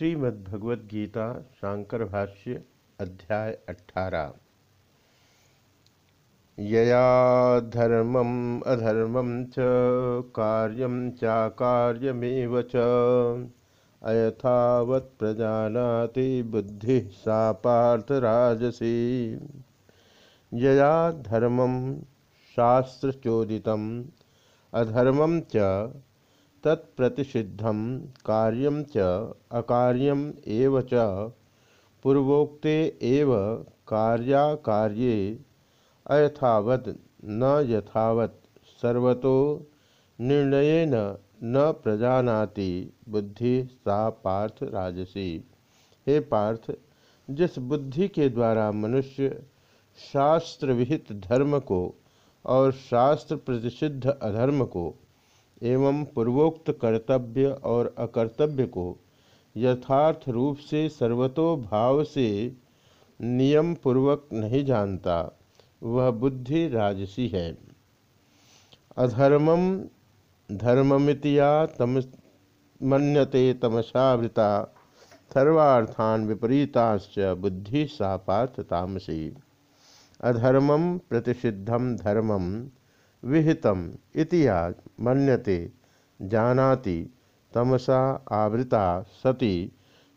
श्रीमद्भगवद्गीता शांकर भाष्य अध्याय अठारह यया धर्मम अधर्मम च, कार्यम चाकार्यमेव च। अयथावत् प्रजानाति बुद्धि सा पार्थ राजसी यया धर्मम शास्त्रचोदितम, अधर्मम च तत्प्रतिषिद्धम कार्यम च अकार्यम एव च पूर्वोक्ते एव कार्याकार्ये अयथावत् न यथावत् सर्वतो निर्णयेन न प्रजानाति बुद्धि सा पार्थ राजसी। हे पार्थ, जिस बुद्धि के द्वारा मनुष्य शास्त्र विहित धर्म को और शास्त्र प्रतिषिद्ध अधर्म को एवं पूर्वोक्त कर्तव्य और अकर्तव्य को यथार्थ रूप से सर्वतो भाव से नियम पूर्वक नहीं जानता, वह बुद्धि राजसी है। अधर्मम धर्ममितिया तम मन्यते तमसावृता सर्वार्थान विपरीताश्च बुद्धि सा पार्थ तामसी। अधर्मम प्रतिषिद्धम धर्मम विहितम इतिया मन्यते। जानाति, तमसा आवृता सती।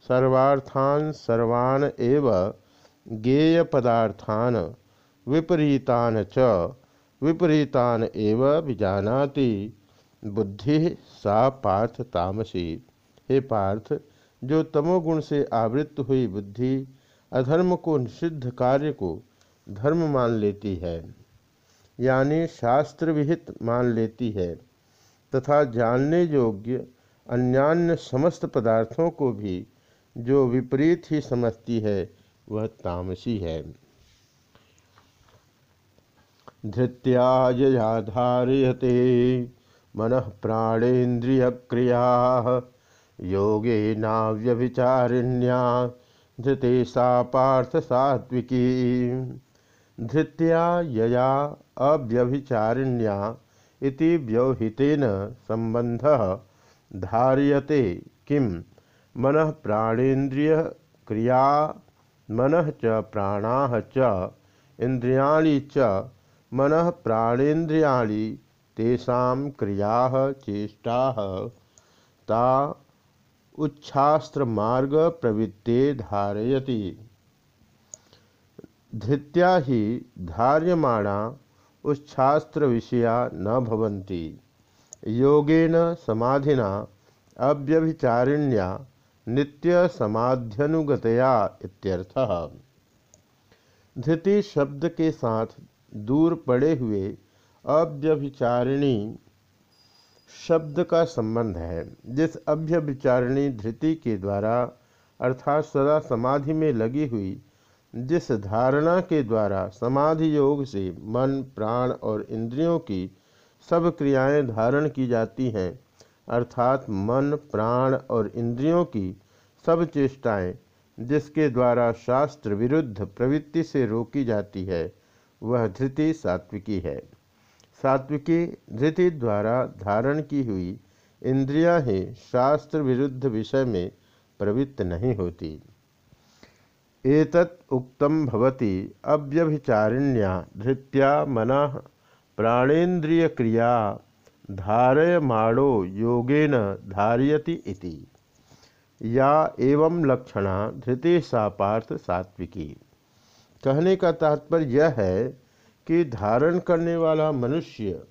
सर्वार्थान सर्वान एव गेय पदार्थान विपरीतान च विपरीतान एव विजानाति। बुद्धि सा पार्थ तामसी। हे पार्थ, जो तमोगुण से आवृत्त हुई बुद्धि अधर्म को निषिद्ध कार्य को धर्म मान लेती है। यानी शास्त्र विहित मान लेती है, तथा जानने योग्य अन्यान्य समस्त पदार्थों को भी जो विपरीत ही समझती है, वह तामसी है। धृत्या धारयते मन प्राणेन्द्रिय क्रिया योगे नाव्यभिचारिण्या धृते सा पार्थ सात्विकी। धृत्या यया अव्यभिचारिण्या इति व्यवहितेन संबंध धार्यते किम मन प्राणेन्द्रिय क्रिया, मन च प्राणा च इंद्रियाणि च, मन प्राणेन्द्रिया तेषां क्रिया चेष्टा। ता उच्छास्त्र मार्ग प्रवृत्ते धारयति। धृत्या ही धार्यमाणा उच्छास्त्र विषया न भवन्ति। योगेन समाधिना, अव्यभिचारिण्या नित्य समाध्यनुगतया इत्यर्थः। धृति शब्द के साथ दूर पड़े हुए अव्यभिचारिणी शब्द का संबंध है, जिस अभ्यभिचारिणी धृति के द्वारा अर्थात सदा समाधि में लगी हुई जिस धारणा के द्वारा समाधि योग से मन, प्राण और इंद्रियों की सब क्रियाएँ धारण की जाती हैं, अर्थात मन, प्राण और इंद्रियों की सब चेष्टाएँ जिसके द्वारा शास्त्र विरुद्ध प्रवृत्ति से रोकी जाती है, वह धृति सात्विकी है। सात्विकी धृति द्वारा धारण की हुई इंद्रियाँ ही शास्त्र विरुद्ध विषय में प्रवृत्त नहीं होती। एतत् उक्तम भवति अव्यभिचारिण्या धृत्या मन प्राणेन्द्रियक्रिया धारयमाणो योगेन धारयति इति। या एवं लक्षणा धृति सा पार्थ सात्विकी। कहने का तात्पर्य यह है कि धारण करने वाला मनुष्य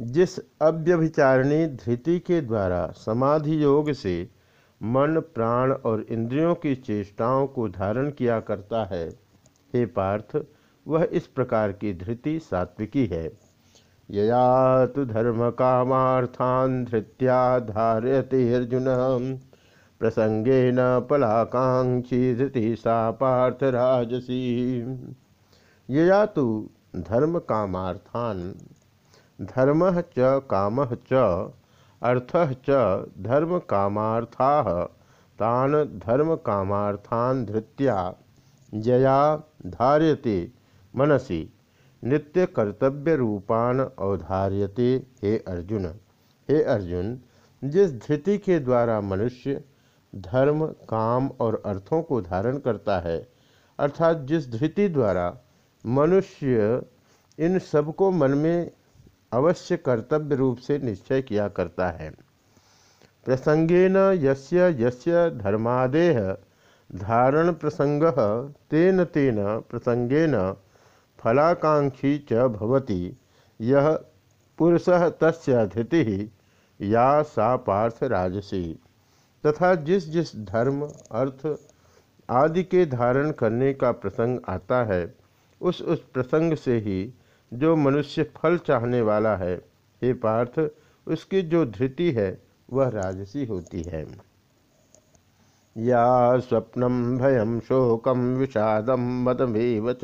जिस अव्यभिचारिणी धृति के द्वारा समाधि योग से मन, प्राण और इंद्रियों की चेष्टाओं को धारण किया करता है। हे पार्थ, वह इस प्रकार की धृति सात्विकी है। यया तो धर्म कामार्थान धृत्या धारयते अर्जुन। प्रसंगे न पलाकांक्षी धृति सा पार्थ राजसी। यया तो धर्म कामार्थान। धर्म च, काम च अर्थ च धर्म कामार्था तान धर्म कामार्थान धृत्या। जया धार्यते मनसी। नित्य कर्तव्य रूपान अवधार्यते। हे अर्जुन हे अर्जुन, जिस धृति के द्वारा मनुष्य धर्म, काम और अर्थों को धारण करता है, अर्थात जिस धृति द्वारा मनुष्य इन सबको मन में अवश्य कर्तव्य रूप से निश्चय किया करता है। प्रसंगेन यस्य यस्य धर्मादेह धारण प्रसंग तेन तेन प्रसंगेन फलाकांक्षी च भवति। यह पुरुष तस्य या सा पार्थ राजसी। तथा जिस जिस धर्म, अर्थ आदि के धारण करने का प्रसंग आता है, उस उस प्रसंग से ही जो मनुष्य फल चाहने वाला है, हे पार्थ, उसकी जो धृति है, वह राजसी होती है। या स्वप्नम भयम शोकम विषादम मदमेव च।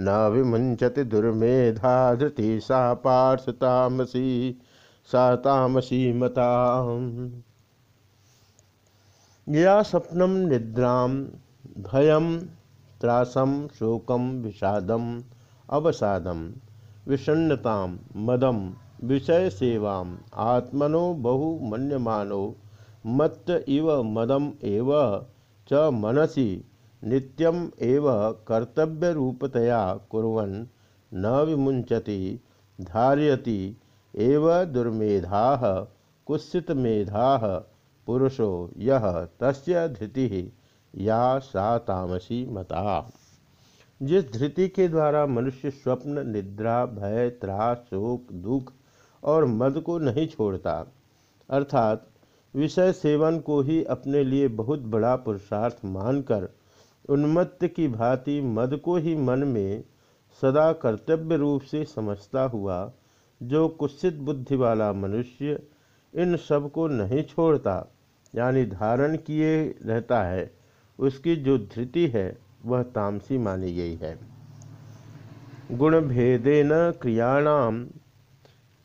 न विमुंचति दुर्मेधा धृति, सा पार्थ तामसी, सा तामसी मता या स्वप्नम निद्राम भयम त्रासम शोकम विषादम अवसादम विषण्णता मदम विषय सेवा आत्मनो बहुमन्यमानो, मत्त इव मदम एव, च मनसी नित्यम एव कर्तव्य रूपतया कुर्वन् न विमुंचति धारयति, एव दुर्मेधा कुत्सित मेधा पुरुषो यह तस्य धृति, या सा तामसी मता। जिस धृति के द्वारा मनुष्य स्वप्न, निद्रा, भय, त्रास, शोक, दुख और मद को नहीं छोड़ता, अर्थात विषय सेवन को ही अपने लिए बहुत बड़ा पुरुषार्थ मानकर उन्मत्त की भांति मद को ही मन में सदा कर्तव्य रूप से समझता हुआ, जो कुत्सित बुद्धि वाला मनुष्य इन सबको नहीं छोड़ता, यानी धारण किए रहता है, उसकी जो धृति है वह तामसी मानी गई है। गुण भेदेन क्रियाणाम,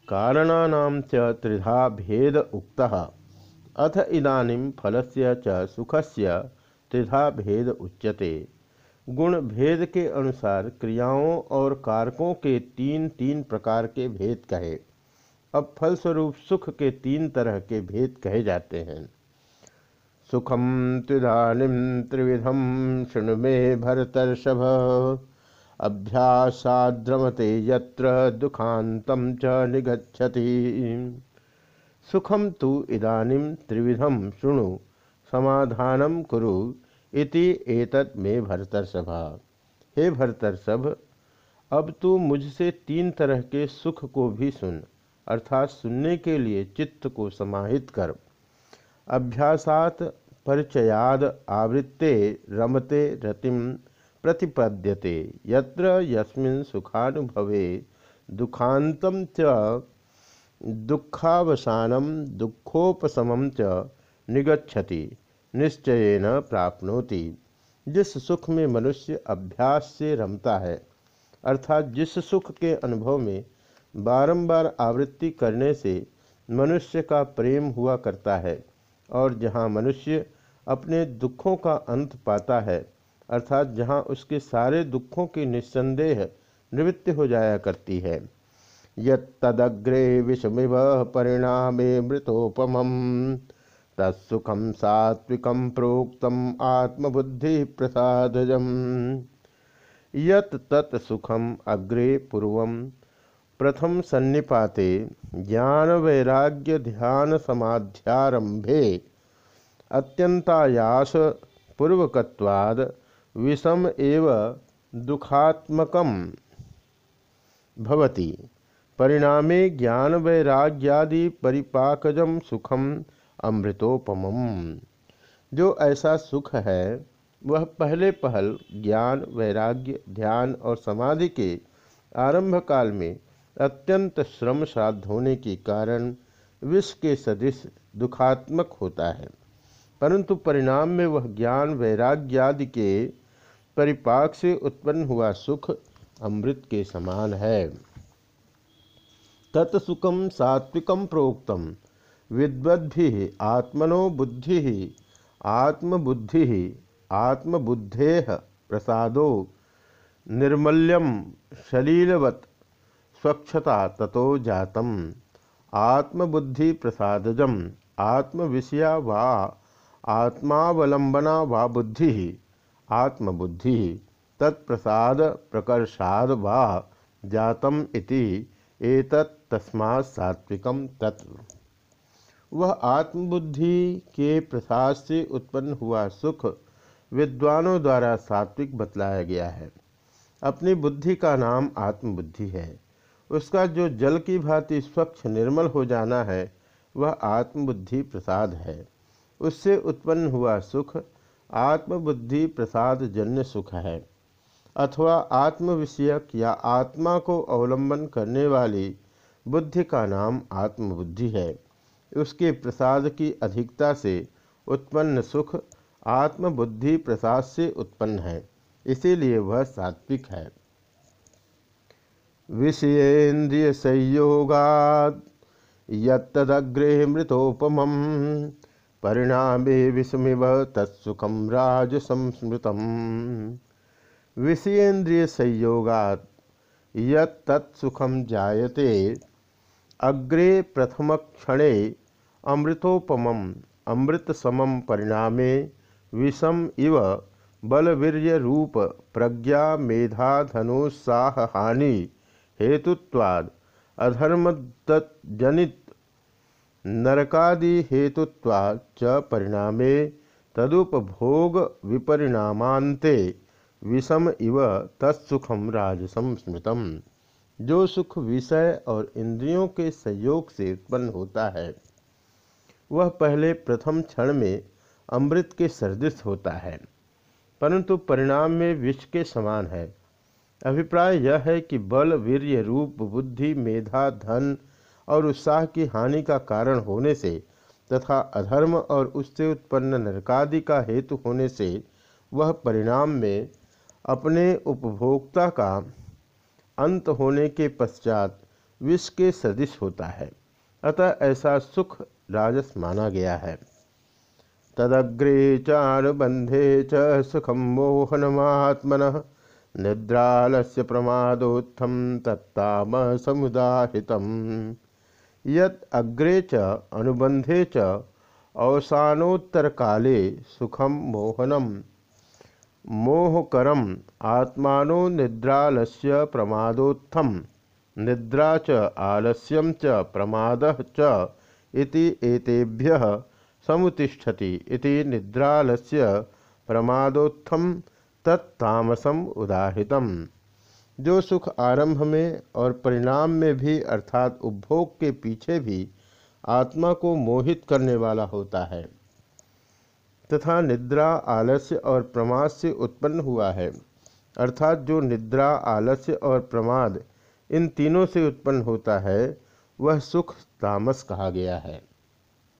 कारणानाम च त्रिधा भेद उक्ता। अथ इदानीम फलस्य च सुखस्य त्रिधा भेद उच्यते। गुण भेद के अनुसार क्रियाओं और कारकों के तीन तीन प्रकार के भेद कहे। अब फलस्वरूप सुख के तीन तरह के भेद कहे जाते हैं। सुखम त्विदानीम त्रिविधम शृणु मे भरतर्षभ। अभ्यासाद्रमते यत्र दुखांतम च निगछति सुखम तु इदानीम त्रिविधम शृणु समाधानम कुरु इति एतत् मे भरतर्षभा। हे भरतर्षभ, अब तू मुझसे तीन तरह के सुख को भी सुन, अर्थात सुनने के लिए चित्त को समाहित कर। अभ्यासात परिचयाद आवृत्ते रमते रतिम प्रतिपद्यते, यत्र यस्मिन् सुखानुभवे दुखांतम च दुखावसानम दुखोपशमम च निगच्छति, निश्चयेन प्राप्नोति। जिस सुख में मनुष्य अभ्यास से रमता है, अर्थात जिस सुख के अनुभव में बारंबार आवृत्ति करने से मनुष्य का प्रेम हुआ करता है और जहाँ मनुष्य अपने दुखों का अंत पाता है, अर्थात जहाँ उसके सारे दुखों की निस्संदेह निवृत्ति हो जाया करती है। यदग्रे विषमिव परिणाम मृतोपम तत्सुखम सात्विकम प्रोक्तम आत्मबुद्धि प्रसादजम। यत तत्सुखम अग्रे पूर्व प्रथम सन्निपाते ज्ञान वैराग्य ध्यान समाध्यारंभे अत्यंतायास पूर्वकवाद विषम एव दुखात्मक भवति। परिणामे ज्ञान वैराग्यादि परिपाकजम सुखम अमृतोपम जो ऐसा सुख है, वह पहले पहल ज्ञान, वैराग्य, ध्यान और समाधि के आरंभ काल में अत्यंत श्रम साध होने के कारण विष के सदृश दुखात्मक होता है। परंतु परिणाम में वह ज्ञान वैराग्यादि के परिपाक से उत्पन्न हुआ सुख अमृत के समान है। तत्सुखम सात्विकम प्रोक्तम। विद्वद्भि, आत्मनो बुद्धि, आत्मबुद्धि, आत्मबुद्धे प्रसादो। निर्मल्यम, शलीलवत्। स्वच्छता ततो जातम। आत्मबुद्धि प्रसादजम। आत्मविषया वा। आत्मावलंबना वा बुद्धि। आत्मबुद्धि तत्प्रसाद प्रकर्षाद वा जातम इति एतत् तस्मात् सात्विकम तत्व वह आत्मबुद्धि के प्रसाद से उत्पन्न हुआ सुख विद्वानों द्वारा सात्विक बतलाया गया है। अपनी बुद्धि का नाम आत्मबुद्धि है। उसका जो जल की भांति स्वच्छ निर्मल हो जाना है, वह आत्मबुद्धि प्रसाद है। उससे उत्पन्न हुआ सुख, आत्मबुद्धि प्रसाद जन्य सुख है। अथवा आत्मविषयक या आत्मा को अवलंबन करने वाली बुद्धि का नाम आत्मबुद्धि है। उसके प्रसाद की अधिकता से उत्पन्न सुख, आत्मबुद्धि प्रसाद से उत्पन्न है। इसीलिए वह सात्विक है। विषयेन्द्रिय संयोगा यदग्रे मृतोपम परिणामे विषमिव तत्सुखम राज संस्मृतम विषयेन्द्रिय संयोगा यत्सुखम जायते। अग्रे प्रथम क्षणे अमृतोपम अमृत समम परिणामे विषम इव बलवीर्य रूप प्रज्ञा, मेधा धनुसाह हानि हेतुत्वाद। अधर्मजनित नरकादि हेतुत्वाद च परिणामे तदुपभोग विपरिणामांते विषम इव तत्सुखम राजसम स्मृतम जो सुख विषय और इंद्रियों के संयोग से उत्पन्न होता है, वह पहले प्रथम क्षण में अमृत के सदृश होता है, परंतु परिणाम में विष के समान है। अभिप्राय यह है कि बल, वीर्य, रूप, बुद्धि, मेधा, धन और उत्साह की हानि का कारण होने से तथा अधर्म और उससे उत्पन्न नरकादि का हेतु होने से वह परिणाम में अपने उपभोक्ता का अंत होने के पश्चात विष के सदृश होता है। अतः ऐसा सुख राजस माना गया है। तदग्रे चानुबंधे च सुखम मोहनमात्मन निद्रालस्य प्रमादोत्थम तत्ताम समुदाहित यत अग्रे च अनुबंधे च सुखम मोहनम। मोहकरम आत्मानो निद्रालस्य प्रमादोत्थम। निद्रा च आलस्यम च, प्रमादः च इति एतेभ्यः समुतिष्ठति प्रमादोत्थम। तत्तामसम उदाहृतम। जो सुख आरंभ में और परिणाम में भी अर्थात उपभोग के पीछे भी आत्मा को मोहित करने वाला होता है, तथा निद्रा आलस्य और प्रमाद से उत्पन्न हुआ है, अर्थात जो निद्रा, आलस्य और प्रमाद इन तीनों से उत्पन्न होता है, वह सुख तामस कहा गया है।